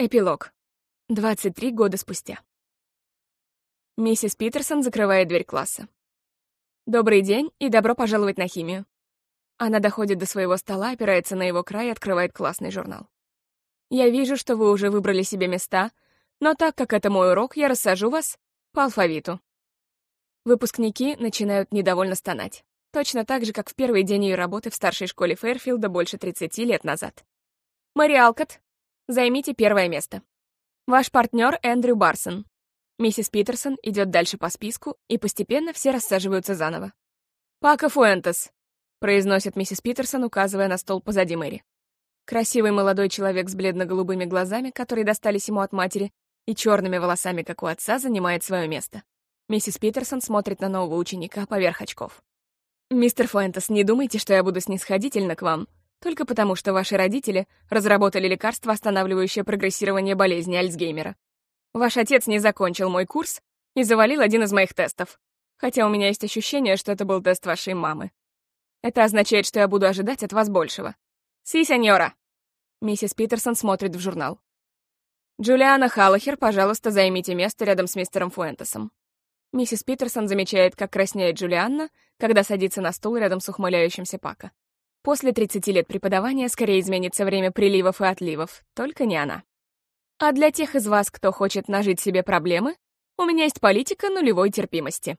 Эпилог. 23 года спустя. Миссис Питерсон закрывает дверь класса. «Добрый день и добро пожаловать на химию». Она доходит до своего стола, опирается на его край и открывает классный журнал. «Я вижу, что вы уже выбрали себе места, но так как это мой урок, я рассажу вас по алфавиту». Выпускники начинают недовольно стонать. Точно так же, как в первый день ее работы в старшей школе Фэрфилда больше 30 лет назад. «Мэри Алкот, Займите первое место. Ваш партнер Эндрю Барсон. Миссис Питерсон идет дальше по списку, и постепенно все рассаживаются заново. «Пака Фуэнтес», — произносит миссис Питерсон, указывая на стол позади Мэри. Красивый молодой человек с бледно-голубыми глазами, которые достались ему от матери, и черными волосами, как у отца, занимает свое место. Миссис Питерсон смотрит на нового ученика поверх очков. «Мистер Фуэнтес, не думайте, что я буду снисходительна к вам. Только потому, что ваши родители разработали лекарство, останавливающее прогрессирование болезни Альцгеймера. Ваш отец не закончил мой курс и завалил один из моих тестов, хотя у меня есть ощущение, что это был тест вашей мамы. Это означает, что я буду ожидать от вас большего. «Си, сеньора!» Миссис Питерсон смотрит в журнал. «Джулиана Халлахер, пожалуйста, займите место рядом с мистером Фуэнтесом». Миссис Питерсон замечает, как краснеет Джулианна, когда садится на стул рядом с ухмыляющимся Пака. После 30 лет преподавания скорее изменится время приливов и отливов, только не она. А для тех из вас, кто хочет нажить себе проблемы, у меня есть политика нулевой терпимости.